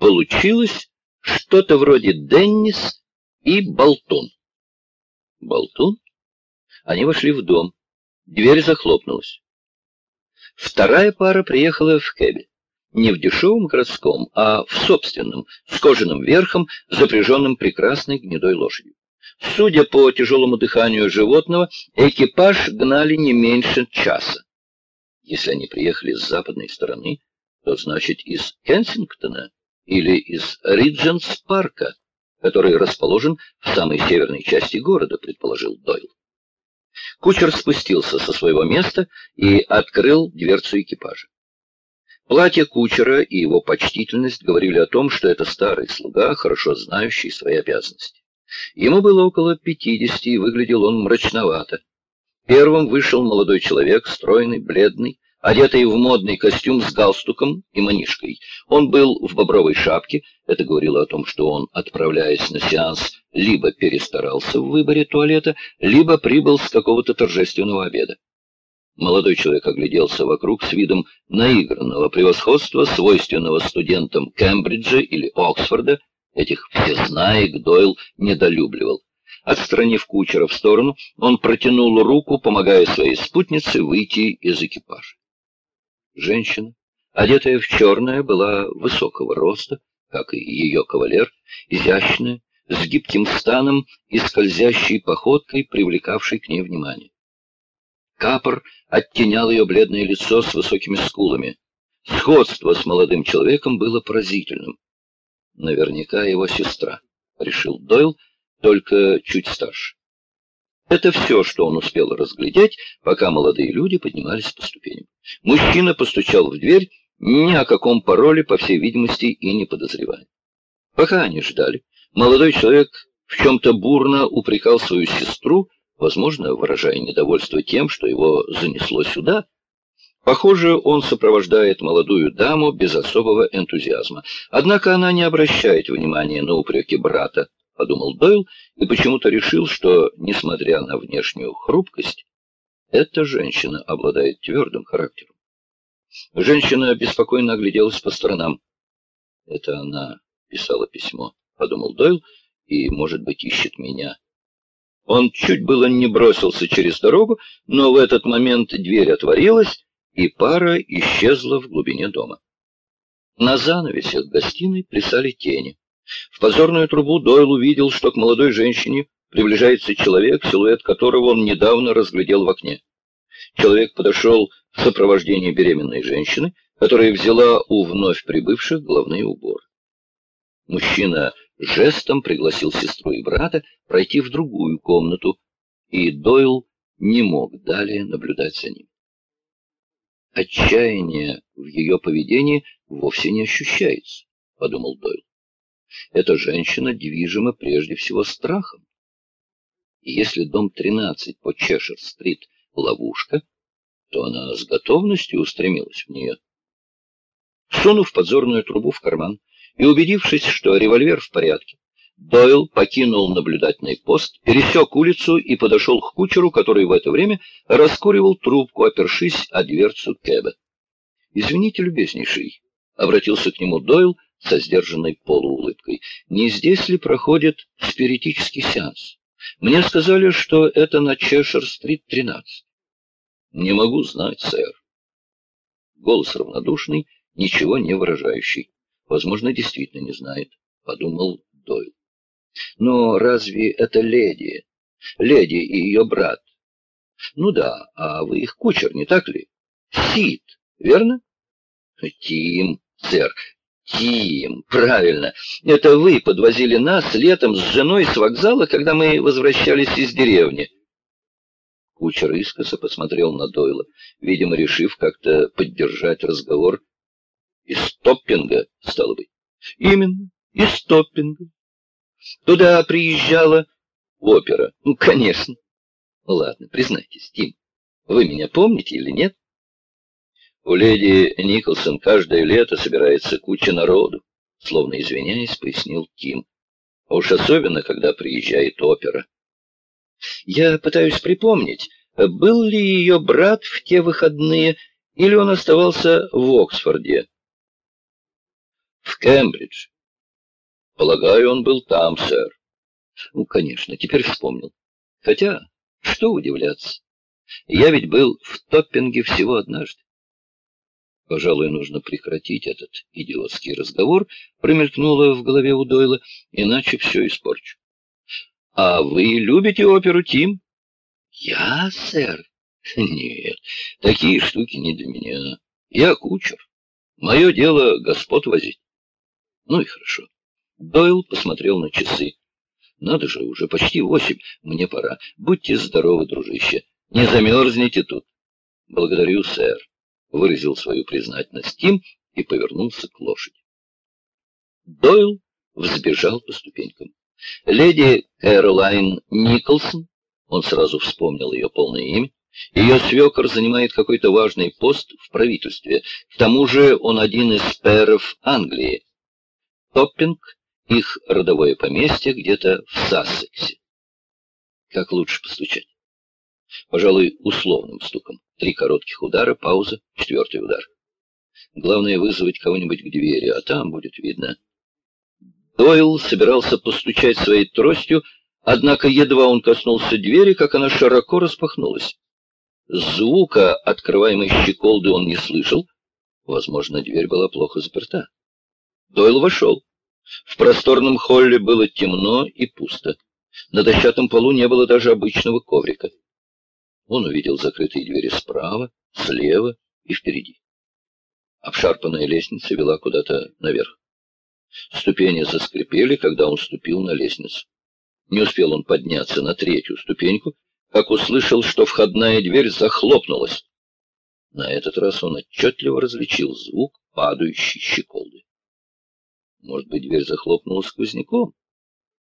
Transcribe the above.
Получилось что-то вроде Деннис и Болтун. Болтун? Они вошли в дом. Дверь захлопнулась. Вторая пара приехала в кэбе. Не в дешевом городском, а в собственном, с кожаным верхом, запряженным прекрасной гнедой лошадью. Судя по тяжелому дыханию животного, экипаж гнали не меньше часа. Если они приехали с западной стороны, то значит из Кенсингтона или из Ридженс-парка, который расположен в самой северной части города, предположил Дойл. Кучер спустился со своего места и открыл дверцу экипажа. Платье кучера и его почтительность говорили о том, что это старый слуга, хорошо знающий свои обязанности. Ему было около пятидесяти, и выглядел он мрачновато. Первым вышел молодой человек, стройный, бледный, одетый в модный костюм с галстуком и манишкой. Он был в бобровой шапке, это говорило о том, что он, отправляясь на сеанс, либо перестарался в выборе туалета, либо прибыл с какого-то торжественного обеда. Молодой человек огляделся вокруг с видом наигранного превосходства, свойственного студентам Кембриджа или Оксфорда. Этих всезнаек Дойл недолюбливал. Отстранив кучера в сторону, он протянул руку, помогая своей спутнице выйти из экипажа. Женщина, одетая в черное, была высокого роста, как и ее кавалер, изящная, с гибким станом и скользящей походкой, привлекавшей к ней внимание. Капор оттенял ее бледное лицо с высокими скулами. Сходство с молодым человеком было поразительным. Наверняка его сестра, — решил Дойл, только чуть старше. Это все, что он успел разглядеть, пока молодые люди поднимались по ступеням. Мужчина постучал в дверь, ни о каком пароле, по всей видимости, и не подозревая. Пока они ждали, молодой человек в чем-то бурно упрекал свою сестру, возможно, выражая недовольство тем, что его занесло сюда. Похоже, он сопровождает молодую даму без особого энтузиазма. Однако она не обращает внимания на упреки брата, подумал Дойл, и почему-то решил, что, несмотря на внешнюю хрупкость, эта женщина обладает твердым характером. Женщина беспокойно огляделась по сторонам. Это она писала письмо, подумал Дойл, и, может быть, ищет меня. Он чуть было не бросился через дорогу, но в этот момент дверь отворилась, и пара исчезла в глубине дома. На занавесях гостиной плясали тени. В позорную трубу Дойл увидел, что к молодой женщине приближается человек, силуэт которого он недавно разглядел в окне. Человек подошел в сопровождении беременной женщины, которая взяла у вновь прибывших головные уборы. Мужчина жестом пригласил сестру и брата пройти в другую комнату, и Дойл не мог далее наблюдать за ним. Отчаяние в ее поведении вовсе не ощущается, — подумал Дойл. Эта женщина движима прежде всего страхом. И если дом 13 по Чешер-стрит — ловушка, то она с готовностью устремилась в нее. Сунув подзорную трубу в карман, и, убедившись, что револьвер в порядке, Дойл покинул наблюдательный пост, пересек улицу и подошел к кучеру, который в это время раскуривал трубку, опершись о дверцу Кэба. «Извините, любезнейший», — обратился к нему Дойл со сдержанной полуулыбкой, — «не здесь ли проходит спиритический сеанс? Мне сказали, что это на Чешер-стрит, 13». «Не могу знать, сэр». Голос равнодушный, ничего не выражающий. Возможно, действительно не знает, — подумал Дойл. Но разве это леди? Леди и ее брат. Ну да, а вы их кучер, не так ли? Сид, верно? Тим, сэр, Тим, правильно. Это вы подвозили нас летом с женой с вокзала, когда мы возвращались из деревни. Кучер искоса посмотрел на Дойла, видимо, решив как-то поддержать разговор из Топпинга, стало быть. Именно, из Топпинга. Туда приезжала опера. Ну, конечно. Ладно, признайтесь, Тим, вы меня помните или нет? У леди Николсон каждое лето собирается куча народу, словно извиняясь, пояснил Тим. А уж особенно, когда приезжает опера. Я пытаюсь припомнить, был ли ее брат в те выходные, или он оставался в Оксфорде. В Кембридж. Полагаю, он был там, сэр. Ну, конечно, теперь вспомнил. Хотя, что удивляться. Я ведь был в Топпинге всего однажды. Пожалуй, нужно прекратить этот идиотский разговор, промелькнуло в голове у Дойла, иначе все испорчу. — А вы любите оперу, Тим? — Я, сэр? — Нет, такие штуки не для меня. Я кучер. Мое дело господ возить. Ну и хорошо. Дойл посмотрел на часы. Надо же, уже почти восемь. Мне пора. Будьте здоровы, дружище. Не замерзните тут. Благодарю, сэр выразил свою признательность Тим и повернулся к лошади. Дойл взбежал по ступенькам. Леди Кэролайн Николсон, он сразу вспомнил ее полное имя, ее свекор занимает какой-то важный пост в правительстве. К тому же он один из пэров Англии. Топпинг — их родовое поместье где-то в Сассексе. Как лучше постучать? Пожалуй, условным стуком. Три коротких удара, пауза, четвертый удар. Главное вызвать кого-нибудь к двери, а там будет видно. Дойл собирался постучать своей тростью, однако едва он коснулся двери, как она широко распахнулась. Звука открываемой щеколды он не слышал. Возможно, дверь была плохо заперта. Дойл вошел. В просторном холле было темно и пусто. На дощатом полу не было даже обычного коврика. Он увидел закрытые двери справа, слева и впереди. Обшарпанная лестница вела куда-то наверх. Ступени заскрипели, когда он ступил на лестницу. Не успел он подняться на третью ступеньку, как услышал, что входная дверь захлопнулась. На этот раз он отчетливо различил звук падающей щеколды. Может быть, дверь захлопнулась сквозняком?